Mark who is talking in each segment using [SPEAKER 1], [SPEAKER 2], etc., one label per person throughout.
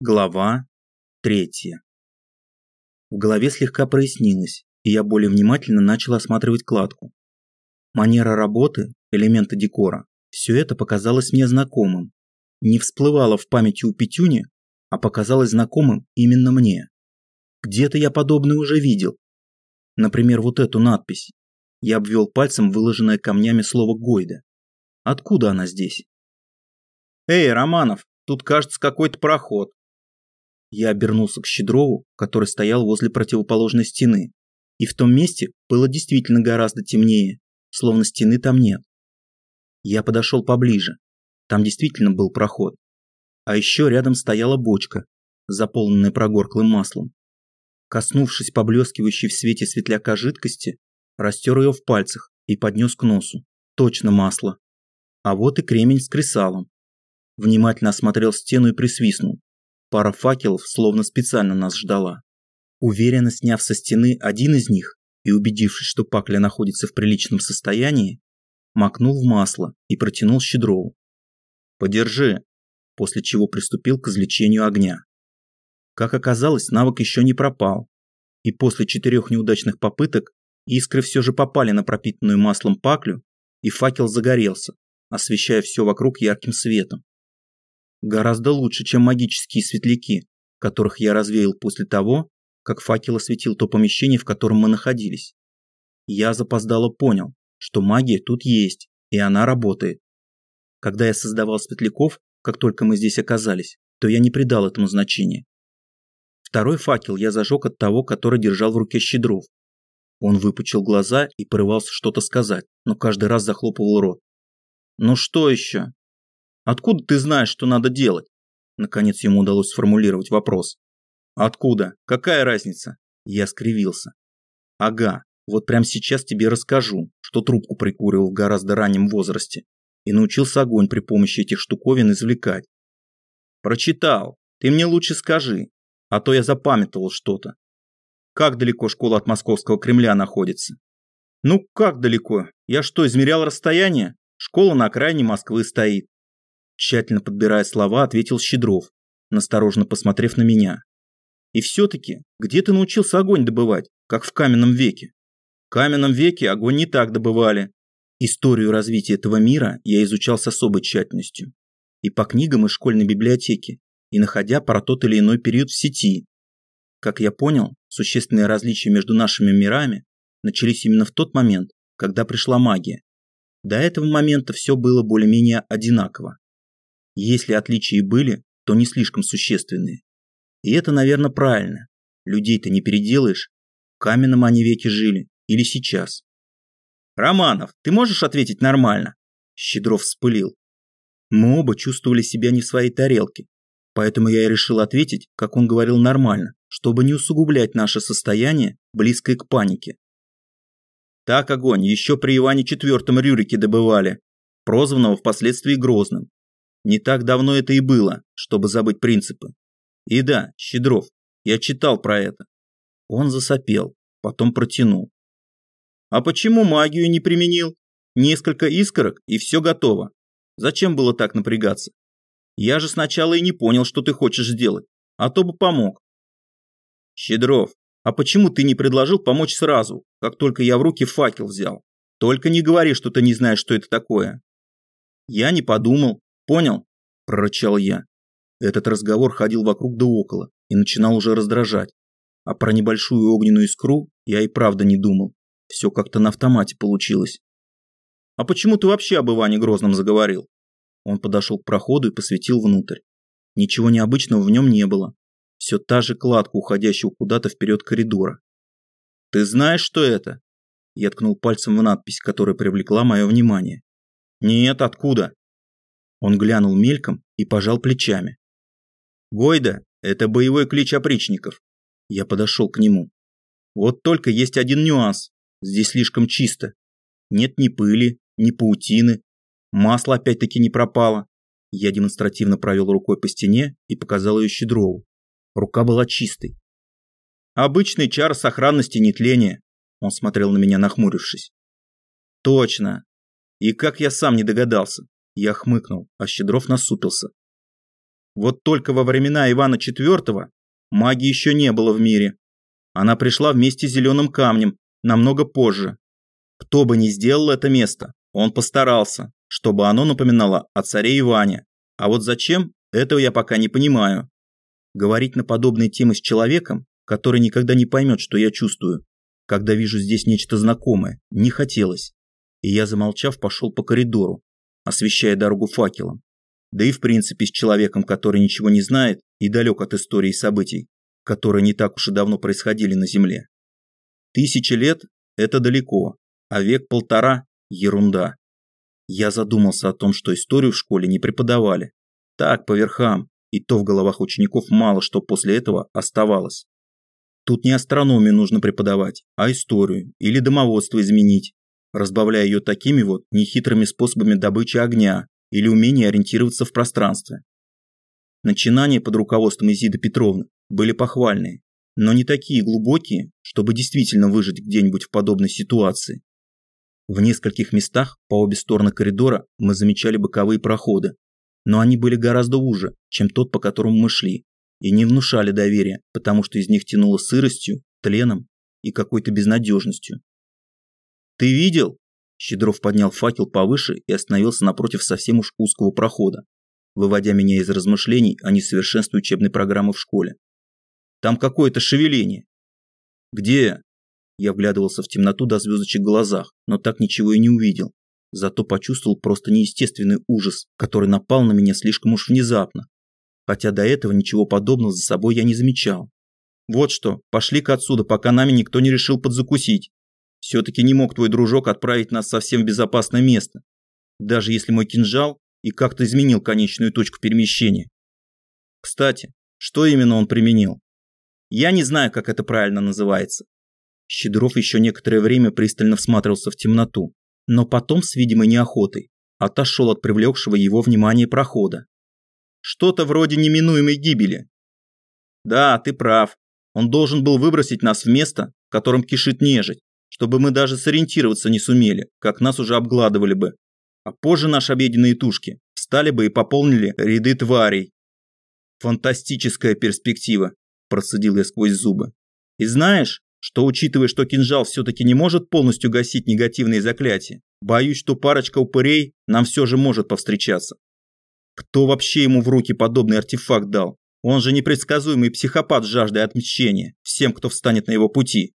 [SPEAKER 1] Глава третья. В голове слегка прояснилось, и я более внимательно начал осматривать кладку. Манера работы, элементы декора – все это показалось мне знакомым. Не всплывало в памяти у Петюни, а показалось знакомым именно мне. Где-то я подобное уже видел. Например, вот эту надпись. Я обвел пальцем выложенное камнями слово «Гойда». Откуда она здесь? «Эй, Романов, тут кажется какой-то проход», я обернулся к Щедрову, который стоял возле противоположной стены. И в том месте было действительно гораздо темнее, словно стены там нет. Я подошел поближе. Там действительно был проход. А еще рядом стояла бочка, заполненная прогорклым маслом. Коснувшись поблескивающей в свете светляка жидкости, растер ее в пальцах и поднес к носу. Точно масло. А вот и кремень с кресалом. Внимательно осмотрел стену и присвистнул. Пара факелов словно специально нас ждала. Уверенно сняв со стены один из них и убедившись, что пакля находится в приличном состоянии, макнул в масло и протянул Щедрову. «Подержи», после чего приступил к извлечению огня. Как оказалось, навык еще не пропал, и после четырех неудачных попыток искры все же попали на пропитанную маслом паклю, и факел загорелся, освещая все вокруг ярким светом. Гораздо лучше, чем магические светляки, которых я развеял после того, как факел осветил то помещение, в котором мы находились. Я запоздало понял, что магия тут есть, и она работает. Когда я создавал светляков, как только мы здесь оказались, то я не придал этому значения. Второй факел я зажег от того, который держал в руке Щедров. Он выпучил глаза и порывался что-то сказать, но каждый раз захлопывал рот. «Ну что еще?» Откуда ты знаешь, что надо делать? Наконец ему удалось сформулировать вопрос. Откуда? Какая разница? Я скривился. Ага, вот прямо сейчас тебе расскажу, что трубку прикуривал в гораздо раннем возрасте и научился огонь при помощи этих штуковин извлекать. Прочитал. Ты мне лучше скажи, а то я запамятовал что-то. Как далеко школа от московского Кремля находится? Ну, как далеко? Я что, измерял расстояние? Школа на окраине Москвы стоит. Тщательно подбирая слова, ответил Щедров, насторожно посмотрев на меня. И все-таки, где ты научился огонь добывать, как в каменном веке? В каменном веке огонь не так добывали. Историю развития этого мира я изучал с особой тщательностью. И по книгам из школьной библиотеки, и находя про тот или иной период в сети. Как я понял, существенные различия между нашими мирами начались именно в тот момент, когда пришла магия. До этого момента все было более-менее одинаково. Если отличия и были, то не слишком существенные. И это, наверное, правильно. Людей-то не переделаешь. В каменном они веке жили. Или сейчас. «Романов, ты можешь ответить нормально?» Щедров вспылил. Мы оба чувствовали себя не в своей тарелке. Поэтому я и решил ответить, как он говорил нормально, чтобы не усугублять наше состояние, близкое к панике. Так огонь еще при Иване IV Рюрике добывали, прозванного впоследствии Грозным. Не так давно это и было, чтобы забыть принципы. И да, Щедров, я читал про это. Он засопел, потом протянул. А почему магию не применил? Несколько искорок и все готово. Зачем было так напрягаться? Я же сначала и не понял, что ты хочешь сделать, а то бы помог. Щедров, а почему ты не предложил помочь сразу, как только я в руки факел взял? Только не говори, что ты не знаешь, что это такое. Я не подумал, Понял? Прорычал я. Этот разговор ходил вокруг да около и начинал уже раздражать. А про небольшую огненную искру я и правда не думал. Все как-то на автомате получилось. «А почему ты вообще об Иване Грозном заговорил?» Он подошел к проходу и посветил внутрь. Ничего необычного в нем не было. Все та же кладка, уходящего куда-то вперед коридора. «Ты знаешь, что это?» Я ткнул пальцем в надпись, которая привлекла мое внимание. «Нет, откуда?» Он глянул мельком и пожал плечами. «Гойда – это боевой клич опричников». Я подошел к нему. «Вот только есть один нюанс. Здесь слишком чисто. Нет ни пыли, ни паутины. Масло опять-таки не пропало». Я демонстративно провел рукой по стене и показал ее Щедрову. Рука была чистой. «Обычный чар сохранности нетления», – он смотрел на меня, нахмурившись. «Точно. И как я сам не догадался. Я хмыкнул, а Щедров насупился. Вот только во времена Ивана IV магии еще не было в мире. Она пришла вместе с зеленым камнем намного позже. Кто бы ни сделал это место, он постарался, чтобы оно напоминало о царе Иване. А вот зачем, этого я пока не понимаю. Говорить на подобные темы с человеком, который никогда не поймет, что я чувствую, когда вижу здесь нечто знакомое, не хотелось. И я, замолчав, пошел по коридору, освещая дорогу факелом. Да и в принципе с человеком, который ничего не знает и далек от истории событий, которые не так уж и давно происходили на Земле. Тысячи лет – это далеко, а век-полтора – ерунда. Я задумался о том, что историю в школе не преподавали. Так, по верхам, и то в головах учеников мало что после этого оставалось. Тут не астрономию нужно преподавать, а историю или домоводство изменить, разбавляя ее такими вот нехитрыми способами добычи огня или умение ориентироваться в пространстве. Начинания под руководством Изиды Петровны были похвальные, но не такие глубокие, чтобы действительно выжить где-нибудь в подобной ситуации. В нескольких местах по обе стороны коридора мы замечали боковые проходы, но они были гораздо уже, чем тот, по которому мы шли, и не внушали доверия, потому что из них тянуло сыростью, тленом и какой-то безнадежностью. «Ты видел?» Щедров поднял факел повыше и остановился напротив совсем уж узкого прохода, выводя меня из размышлений о несовершенстве учебной программы в школе. «Там какое-то шевеление». «Где?» Я вглядывался в темноту до звездочек в глазах, но так ничего и не увидел. Зато почувствовал просто неестественный ужас, который напал на меня слишком уж внезапно. Хотя до этого ничего подобного за собой я не замечал. Вот что, пошли-ка отсюда, пока нами никто не решил подзакусить. Все-таки не мог твой дружок отправить нас совсем в безопасное место. Даже если мой кинжал и как-то изменил конечную точку перемещения. Кстати, что именно он применил? Я не знаю, как это правильно называется. Щедров еще некоторое время пристально всматривался в темноту, но потом с видимой неохотой отошел от привлекшего его внимания прохода. Что-то вроде неминуемой гибели. Да, ты прав. Он должен был выбросить нас в место, в котором кишит нежить, чтобы мы даже сориентироваться не сумели, как нас уже обгладывали бы. А позже наши обеденные тушки встали бы и пополнили ряды тварей. Фантастическая перспектива, процедил я сквозь зубы. И знаешь, что учитывая, что кинжал все-таки не может полностью гасить негативные заклятия, боюсь, что парочка упырей нам все же может повстречаться. Кто вообще ему в руки подобный артефакт дал? Он же непредсказуемый психопат с жаждой отмщения всем, кто встанет на его пути.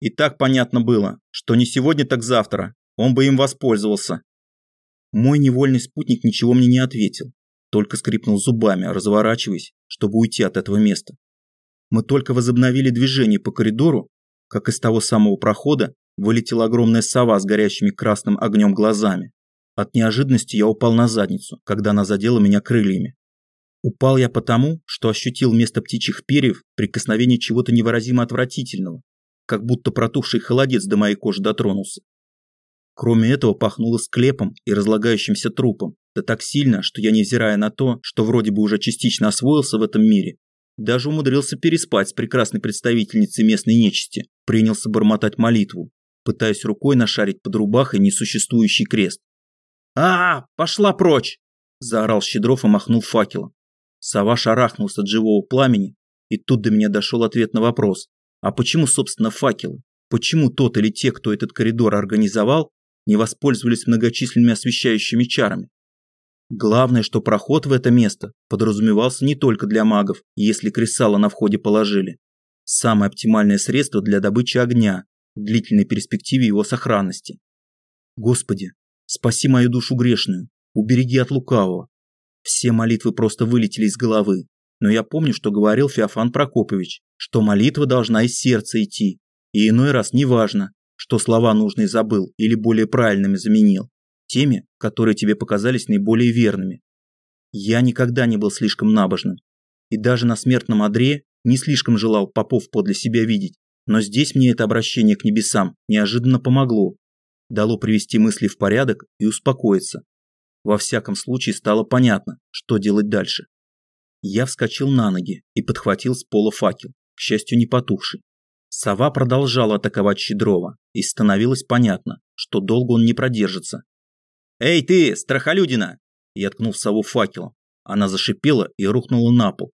[SPEAKER 1] И так понятно было, что не сегодня, так завтра он бы им воспользовался. Мой невольный спутник ничего мне не ответил, только скрипнул зубами, разворачиваясь, чтобы уйти от этого места. Мы только возобновили движение по коридору, как из того самого прохода вылетела огромная сова с горящими красным огнем глазами. От неожиданности я упал на задницу, когда она задела меня крыльями. Упал я потому, что ощутил вместо птичьих перьев прикосновение чего-то невыразимо отвратительного, как будто протухший холодец до моей кожи дотронулся. Кроме этого пахнуло склепом и разлагающимся трупом, да так сильно, что я, невзирая на то, что вроде бы уже частично освоился в этом мире, даже умудрился переспать с прекрасной представительницей местной нечисти, принялся бормотать молитву, пытаясь рукой нашарить под рубахой несуществующий крест. а, -а, -а Пошла прочь!» – заорал Щедров и махнул факелом. Сова шарахнулся от живого пламени, и тут до меня дошел ответ на вопрос. А почему, собственно, факелы? Почему тот или те, кто этот коридор организовал, не воспользовались многочисленными освещающими чарами? Главное, что проход в это место подразумевался не только для магов, если кресало на входе положили. Самое оптимальное средство для добычи огня в длительной перспективе его сохранности. Господи, спаси мою душу грешную, убереги от лукавого. Все молитвы просто вылетели из головы, но я помню, что говорил Феофан Прокопович, что молитва должна из сердца идти, и иной раз неважно, что слова нужные забыл или более правильными заменил теми, которые тебе показались наиболее верными. Я никогда не был слишком набожным, и даже на смертном одре не слишком желал попов подле себя видеть, но здесь мне это обращение к небесам неожиданно помогло, дало привести мысли в порядок и успокоиться. Во всяком случае стало понятно, что делать дальше. Я вскочил на ноги и подхватил с пола факел, к счастью не потухший. Сова продолжала атаковать Щедрова, и становилось понятно, что долго он не продержится, «Эй ты, страхолюдина!» Я ткнул сову факелом. Она зашипела и рухнула на пол,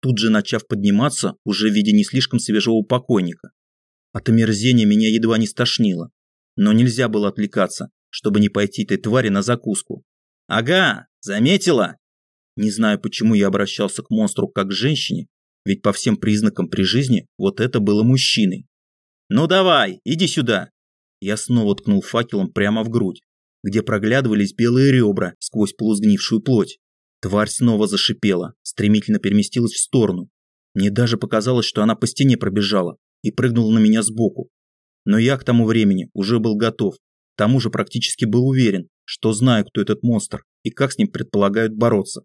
[SPEAKER 1] тут же начав подниматься уже в виде не слишком свежего покойника. От омерзения меня едва не стошнило, но нельзя было отвлекаться, чтобы не пойти этой твари на закуску. «Ага, заметила?» Не знаю, почему я обращался к монстру как к женщине, ведь по всем признакам при жизни вот это было мужчиной. «Ну давай, иди сюда!» Я снова ткнул факелом прямо в грудь, где проглядывались белые ребра сквозь полузгнившую плоть. Тварь снова зашипела, стремительно переместилась в сторону. Мне даже показалось, что она по стене пробежала и прыгнула на меня сбоку. Но я к тому времени уже был готов. К тому же практически был уверен, что знаю, кто этот монстр и как с ним предполагают бороться.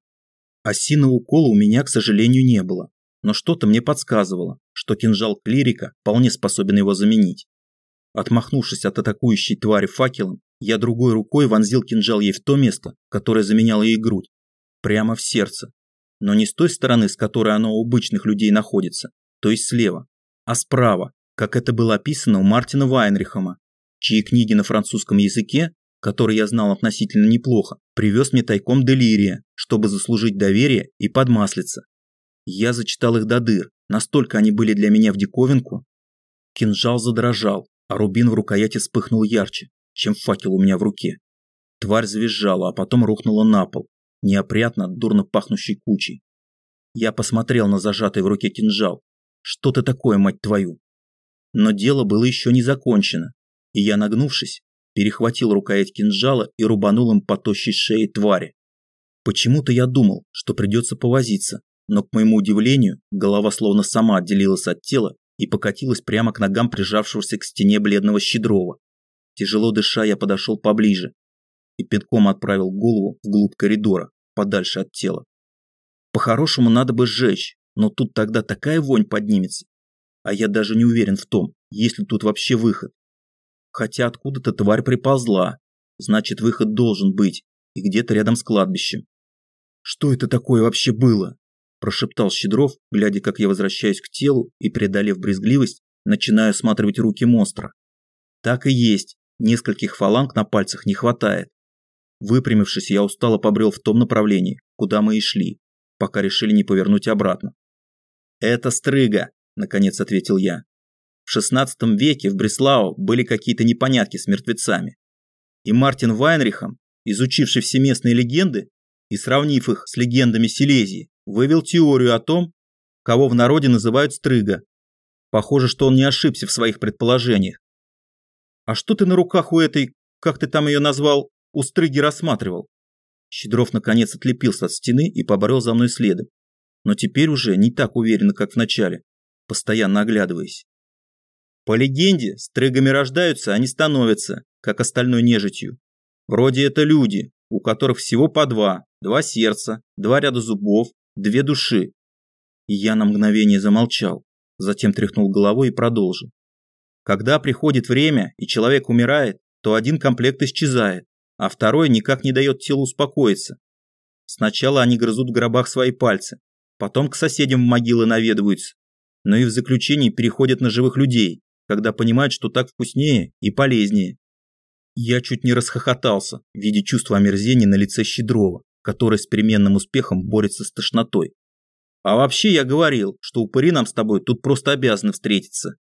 [SPEAKER 1] Осиного укола у меня, к сожалению, не было, но что-то мне подсказывало, что кинжал клирика вполне способен его заменить. Отмахнувшись от атакующей твари факелом, я другой рукой вонзил кинжал ей в то место, которое заменяло ей грудь, прямо в сердце. Но не с той стороны, с которой оно у обычных людей находится, то есть слева, а справа, как это было описано у Мартина Вайнрихама, чьи книги на французском языке, которые я знал относительно неплохо, привез мне тайком Делирия, чтобы заслужить доверие и подмаслиться. Я зачитал их до дыр, настолько они были для меня в диковинку. Кинжал задрожал, а рубин в рукояти вспыхнул ярче, чем факел у меня в руке. Тварь завизжала, а потом рухнула на пол, неопрятно, дурно пахнущей кучей. Я посмотрел на зажатый в руке кинжал. Что ты такое, мать твою? Но дело было еще не закончено, и я, нагнувшись, перехватил рукоять кинжала и рубанул им по тощей шее твари. Почему-то я думал, что придется повозиться, но, к моему удивлению, голова словно сама отделилась от тела и покатилась прямо к ногам прижавшегося к стене бледного Щедрова. Тяжело дыша, я подошел поближе и пинком отправил голову вглубь коридора, подальше от тела. По-хорошему надо бы сжечь, но тут тогда такая вонь поднимется. А я даже не уверен в том, есть ли тут вообще выход. Хотя откуда-то тварь приползла, значит выход должен быть, и где-то рядом с кладбищем. Что это такое вообще было? Прошептал Щедров, глядя, как я возвращаюсь к телу и, преодолев брезгливость, начинаю осматривать руки монстра. Так и есть, нескольких фаланг на пальцах не хватает. Выпрямившись, я устало побрел в том направлении, куда мы и шли, пока решили не повернуть обратно. «Это стрыга», – наконец ответил я. В XVI веке в Бреслау были какие-то непонятки с мертвецами. И Мартин Вайнрихом, изучивший все местные легенды и сравнив их с легендами Силезии, вывел теорию о том, кого в народе называют стрыга. Похоже, что он не ошибся в своих предположениях. «А что ты на руках у этой, как ты там ее назвал, у стрыги рассматривал. Щедров наконец отлепился от стены и поборел за мной следом. Но теперь уже не так уверенно, как в начале, постоянно оглядываясь. По легенде, стрыгами рождаются, а не становятся, как остальной нежитью. Вроде это люди, у которых всего по два, два сердца, два ряда зубов, две души. И я на мгновение замолчал, затем тряхнул головой и продолжил. Когда приходит время и человек умирает, то один комплект исчезает, а второй никак не дает телу успокоиться. Сначала они грызут в гробах свои пальцы, потом к соседям в могилы наведываются, но и в заключении переходят на живых людей, когда понимают, что так вкуснее и полезнее. Я чуть не расхохотался, видя чувство омерзения на лице Щедрова, который с переменным успехом борется с тошнотой. А вообще я говорил, что упыри нам с тобой тут просто обязаны встретиться.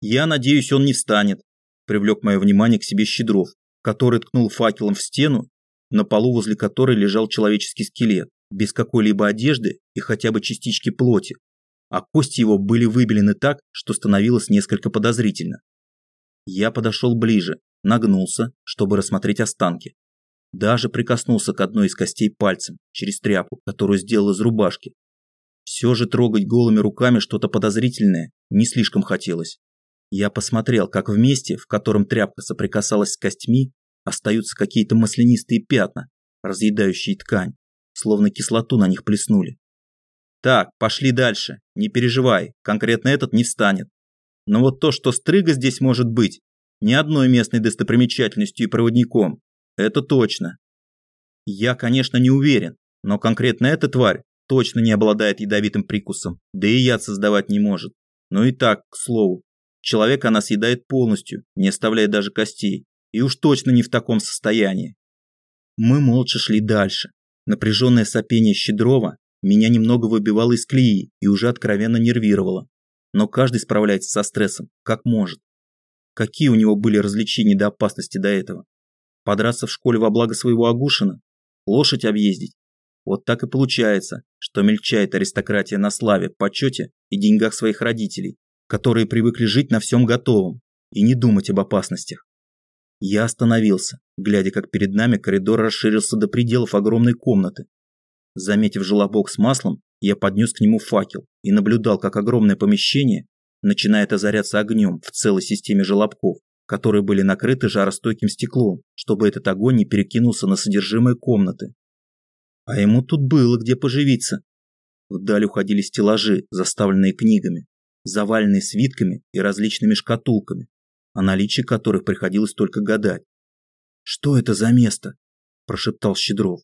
[SPEAKER 1] Я надеюсь, он не встанет, привлек мое внимание к себе Щедров, который ткнул факелом в стену, на полу возле которой лежал человеческий скелет, без какой-либо одежды и хотя бы частички плоти, а кости его были выбелены так, что становилось несколько подозрительно. Я подошел ближе, нагнулся, чтобы рассмотреть останки. Даже прикоснулся к одной из костей пальцем, через тряпку, которую сделал из рубашки. Все же трогать голыми руками что-то подозрительное не слишком хотелось. Я посмотрел, как в месте, в котором тряпка соприкасалась с костьми, остаются какие-то маслянистые пятна, разъедающие ткань, словно кислоту на них плеснули. Так, пошли дальше, не переживай, конкретно этот не встанет. Но вот то, что стрыга здесь может быть, ни одной местной достопримечательностью и проводником, это точно. Я, конечно, не уверен, но конкретно эта тварь точно не обладает ядовитым прикусом, да и яд создавать не может. Но и так, к слову, Человека она съедает полностью, не оставляя даже костей. И уж точно не в таком состоянии. Мы молча шли дальше. Напряженное сопение Щедрова меня немного выбивало из колеи и уже откровенно нервировало. Но каждый справляется со стрессом, как может. Какие у него были развлечения до опасности до этого? Подраться в школе во благо своего Агушина? Лошадь объездить? Вот так и получается, что мельчает аристократия на славе, почете и деньгах своих родителей, которые привыкли жить на всем готовом и не думать об опасностях. Я остановился, глядя, как перед нами коридор расширился до пределов огромной комнаты. Заметив желобок с маслом, я поднес к нему факел и наблюдал, как огромное помещение начинает озаряться огнем в целой системе желобков, которые были накрыты жаростойким стеклом, чтобы этот огонь не перекинулся на содержимое комнаты. А ему тут было где поживиться. Вдаль уходили стеллажи, заставленные книгами, заваленные свитками и различными шкатулками, о наличии которых приходилось только гадать. «Что это за место?» – прошептал Щедров.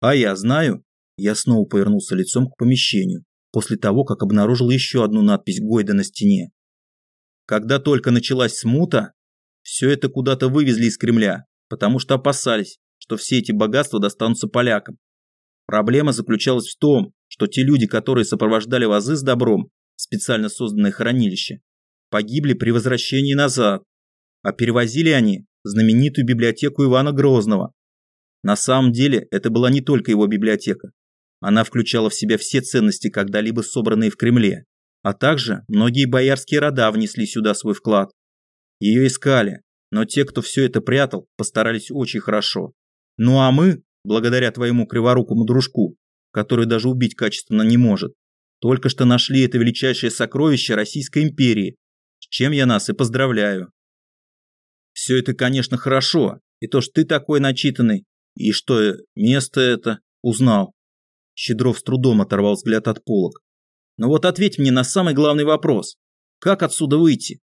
[SPEAKER 1] «А я знаю». Я снова повернулся лицом к помещению, после того, как обнаружил еще одну надпись Гойда на стене. Когда только началась смута, все это куда-то вывезли из Кремля, потому что опасались, что все эти богатства достанутся полякам. Проблема заключалась в том, что те люди, которые сопровождали вазы с добром, специально созданное хранилище, погибли при возвращении назад, а перевозили они знаменитую библиотеку Ивана Грозного. На самом деле это была не только его библиотека. Она включала в себя все ценности, когда-либо собранные в Кремле, а также многие боярские рода внесли сюда свой вклад. Ее искали, но те, кто все это прятал, постарались очень хорошо. Ну а мы, благодаря твоему криворукому дружку, который даже убить качественно не может, только что нашли это величайшее сокровище Российской империи, с чем я нас и поздравляю. Все это, конечно, хорошо, и то, что ты такой начитанный, и что место это узнал. Щедров с трудом оторвал взгляд от полок. Но вот ответь мне на самый главный вопрос. Как отсюда выйти?